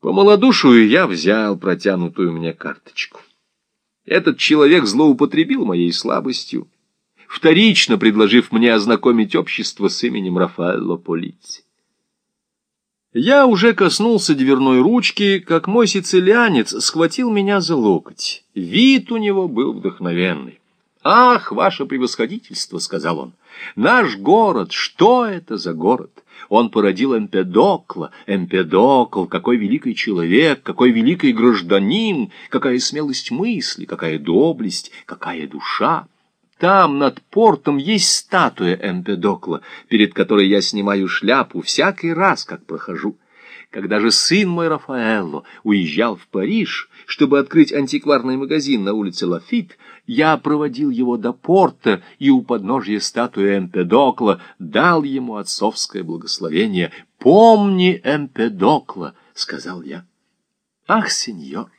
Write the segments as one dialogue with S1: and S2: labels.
S1: По малодушию я взял протянутую мне карточку. Этот человек злоупотребил моей слабостью, вторично предложив мне ознакомить общество с именем Рафаэлло Полици. Я уже коснулся дверной ручки, как мой сицилианец схватил меня за локоть. Вид у него был вдохновенный. «Ах, ваше превосходительство!» — сказал он. «Наш город! Что это за город? Он породил Эмпедокла. Эмпедокл, какой великий человек, какой великий гражданин, какая смелость мысли, какая доблесть, какая душа!» Там, над портом, есть статуя Эмпедокла, перед которой я снимаю шляпу всякий раз, как прохожу. Когда же сын мой Рафаэлло уезжал в Париж, чтобы открыть антикварный магазин на улице Лафит, я проводил его до порта и у подножья статуи Эмпедокла дал ему отцовское благословение. «Помни Эмпедокла», — сказал я. «Ах, сеньор!»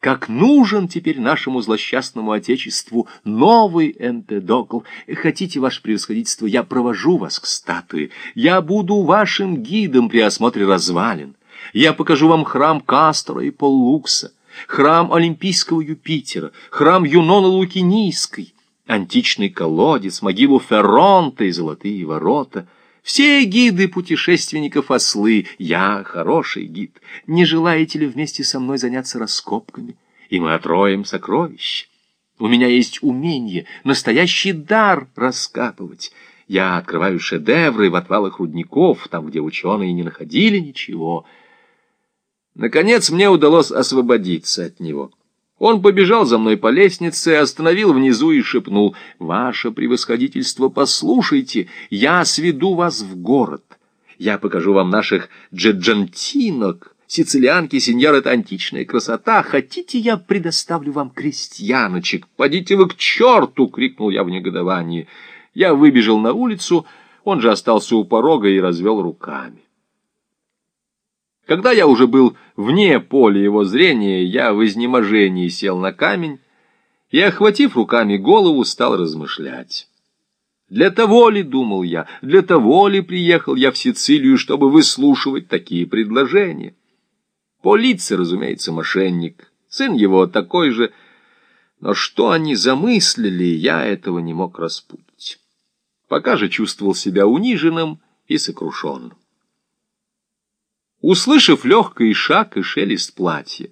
S1: Как нужен теперь нашему злосчастному отечеству новый Эмпедокл. Хотите, ваше превосходительство, я провожу вас к статуе. Я буду вашим гидом при осмотре развалин. Я покажу вам храм Кастора и Поллукса, храм Олимпийского Юпитера, храм Юнона Лукинийской, античный колодец, могилу Ферронта и золотые ворота — все гиды путешественников ослы, я хороший гид. Не желаете ли вместе со мной заняться раскопками? И мы отроем сокровища. У меня есть умение, настоящий дар раскапывать. Я открываю шедевры в отвалах рудников, там, где ученые не находили ничего. Наконец мне удалось освободиться от него. Он побежал за мной по лестнице, остановил внизу и шепнул, «Ваше превосходительство, послушайте, я сведу вас в город. Я покажу вам наших джеджантинок, сицилианки, сеньор, это античная красота. Хотите, я предоставлю вам крестьяночек? Подите вы к черту!» — крикнул я в негодовании. Я выбежал на улицу, он же остался у порога и развел руками. Когда я уже был вне поля его зрения, я в изнеможении сел на камень и, охватив руками голову, стал размышлять. Для того ли, думал я, для того ли приехал я в Сицилию, чтобы выслушивать такие предложения? Полиция, разумеется, мошенник, сын его такой же, но что они замыслили, я этого не мог распутать. Пока же чувствовал себя униженным и сокрушенным. Услышав легкий шаг и шелест платья,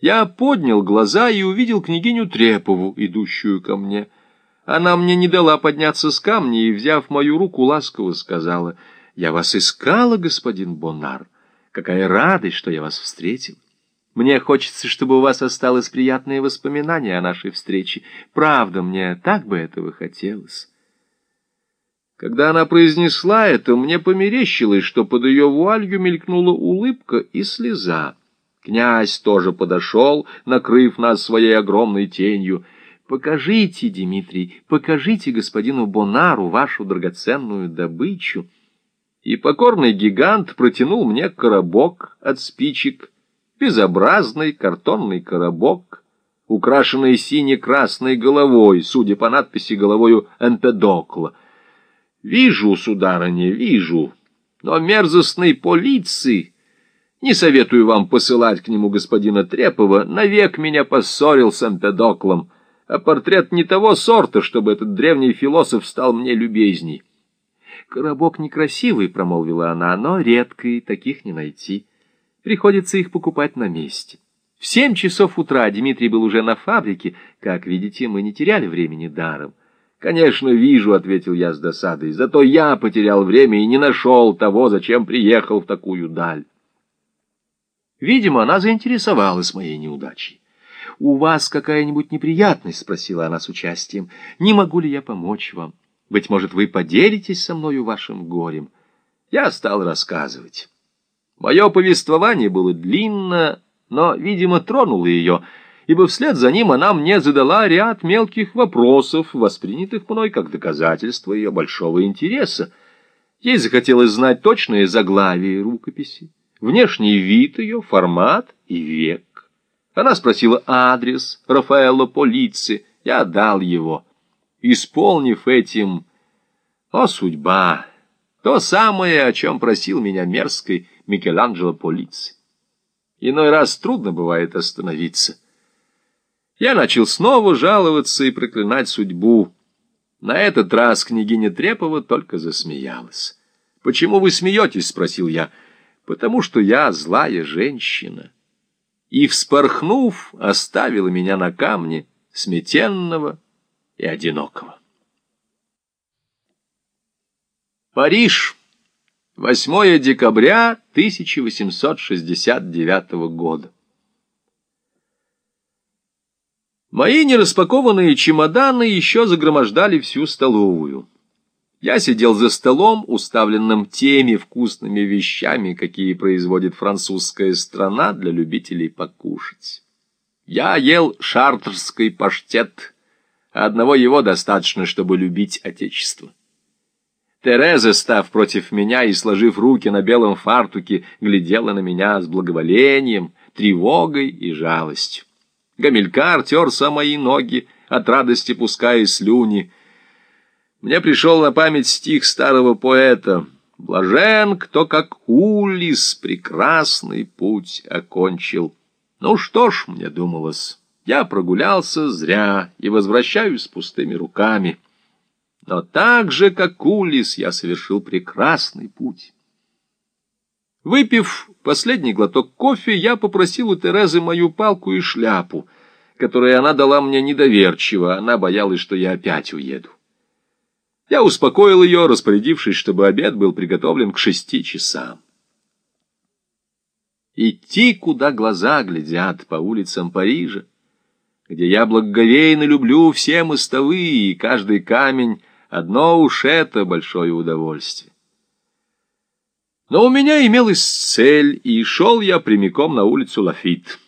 S1: я поднял глаза и увидел княгиню Трепову, идущую ко мне. Она мне не дала подняться с камня и, взяв мою руку, ласково сказала, «Я вас искала, господин Бонар. Какая радость, что я вас встретил. Мне хочется, чтобы у вас осталось приятное воспоминание о нашей встрече. Правда, мне так бы этого хотелось». Когда она произнесла это, мне померещилось, что под ее вуалью мелькнула улыбка и слеза. Князь тоже подошел, накрыв нас своей огромной тенью. «Покажите, Дмитрий, покажите господину Бонару вашу драгоценную добычу». И покорный гигант протянул мне коробок от спичек, безобразный картонный коробок, украшенный сине-красной головой, судя по надписи головою «Эмпедокла». Вижу, сударыня, вижу, но мерзостной полиции... Не советую вам посылать к нему господина Трепова, навек меня поссорил с Эмпедоклом, а портрет не того сорта, чтобы этот древний философ стал мне любезней. «Коробок некрасивый», — промолвила она, — «но редкий, таких не найти. Приходится их покупать на месте». В семь часов утра Дмитрий был уже на фабрике. Как видите, мы не теряли времени даром. «Конечно, вижу», — ответил я с досадой, — «зато я потерял время и не нашел того, зачем приехал в такую даль». Видимо, она заинтересовалась моей неудачей. «У вас какая-нибудь неприятность?» — спросила она с участием. «Не могу ли я помочь вам? Быть может, вы поделитесь со мною вашим горем?» Я стал рассказывать. Мое повествование было длинно, но, видимо, тронуло ее — ибо вслед за ним она мне задала ряд мелких вопросов, воспринятых мной как доказательство ее большого интереса. Ей захотелось знать точное заглавие рукописи, внешний вид ее, формат и век. Она спросила адрес Рафаэлло Полици, я дал его. Исполнив этим, о судьба, то самое, о чем просил меня мерзкий Микеланджело Полици. Иной раз трудно бывает остановиться. Я начал снова жаловаться и проклинать судьбу. На этот раз княгиня Трепова только засмеялась. «Почему вы смеетесь?» — спросил я. «Потому что я злая женщина». И, вспорхнув, оставила меня на камне, сметенного и одинокого. Париж. 8 декабря 1869 года. Мои нераспакованные чемоданы еще загромождали всю столовую. Я сидел за столом, уставленным теми вкусными вещами, какие производит французская страна для любителей покушать. Я ел шартерский паштет, а одного его достаточно, чтобы любить Отечество. Тереза, став против меня и сложив руки на белом фартуке, глядела на меня с благоволением, тревогой и жалостью. Гамилькар терся мои ноги, от радости пуская слюни. Мне пришел на память стих старого поэта «Блажен, кто как Улис прекрасный путь окончил». Ну что ж, мне думалось, я прогулялся зря и возвращаюсь с пустыми руками. Но так же, как Улис, я совершил прекрасный путь. Выпив последний глоток кофе, я попросил у Терезы мою палку и шляпу, которые она дала мне недоверчиво, она боялась, что я опять уеду. Я успокоил ее, распорядившись, чтобы обед был приготовлен к шести часам. Идти, куда глаза глядят, по улицам Парижа, где я благоговейно люблю все мостовые и каждый камень, Одно уж это большое удовольствие. Но у меня имелась цель, и шел я прямиком на улицу Лафит.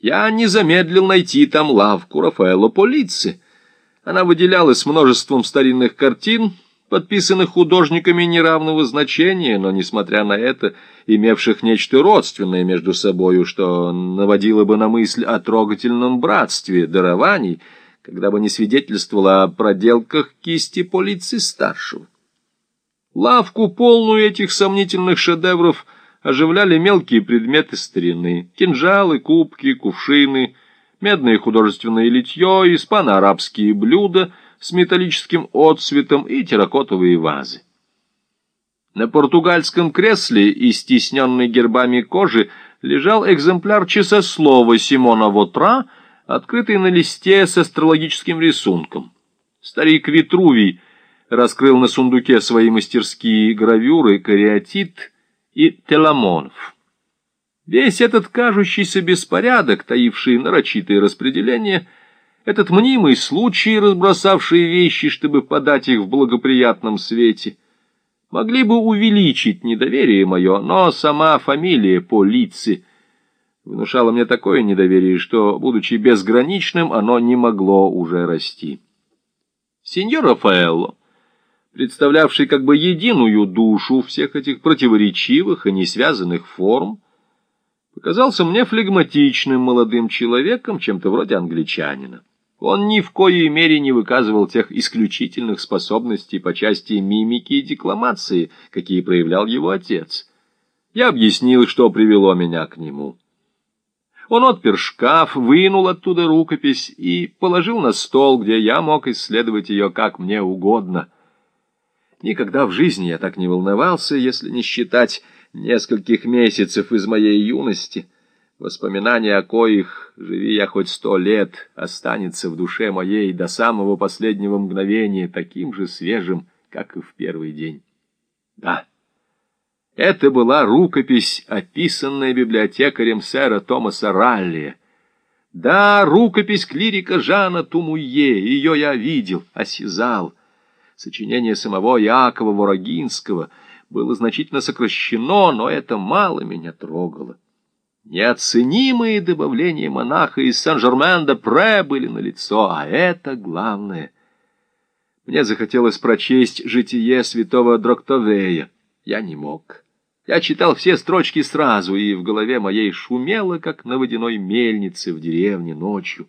S1: Я не замедлил найти там лавку Рафаэло Полицы. Она выделялась множеством старинных картин, подписанных художниками неравного значения, но, несмотря на это, имевших нечто родственное между собою, что наводило бы на мысль о трогательном братстве дарований — когда бы не свидетельствовала о проделках кисти полиции старшего. Лавку, полную этих сомнительных шедевров, оживляли мелкие предметы старины, кинжалы, кубки, кувшины, медное художественное литье, испано-арабские блюда с металлическим отцветом и терракотовые вазы. На португальском кресле, истесненной гербами кожи, лежал экземпляр часослова Симона Вотра — открытый на листе с астрологическим рисунком. Старик Витрувий раскрыл на сундуке свои мастерские гравюры кариатит и теламонов. Весь этот кажущийся беспорядок, таивший нарочитые распределения, этот мнимый случай, разбросавший вещи, чтобы подать их в благоприятном свете, могли бы увеличить недоверие мое, но сама фамилия Полиции внушало мне такое недоверие, что, будучи безграничным, оно не могло уже расти. Сеньор Рафаэлло, представлявший как бы единую душу всех этих противоречивых и несвязанных форм, показался мне флегматичным молодым человеком, чем-то вроде англичанина. Он ни в коей мере не выказывал тех исключительных способностей по части мимики и декламации, какие проявлял его отец. Я объяснил, что привело меня к нему. Он отпер шкаф, вынул оттуда рукопись и положил на стол, где я мог исследовать ее как мне угодно. Никогда в жизни я так не волновался, если не считать нескольких месяцев из моей юности. Воспоминания о коих, живи я хоть сто лет, останется в душе моей до самого последнего мгновения таким же свежим, как и в первый день. Да. Это была рукопись, описанная библиотекарем сэра Томаса Ралли. Да, рукопись клирика Жана Тумуе, ее я видел, осязал. Сочинение самого Якова Ворогинского было значительно сокращено, но это мало меня трогало. Неоценимые добавления монаха из Сан-Жермен-де-Пре были налицо, а это главное. Мне захотелось прочесть житие святого Дроктовея. Я не мог. Я читал все строчки сразу, и в голове моей шумело, как на водяной мельнице в деревне ночью.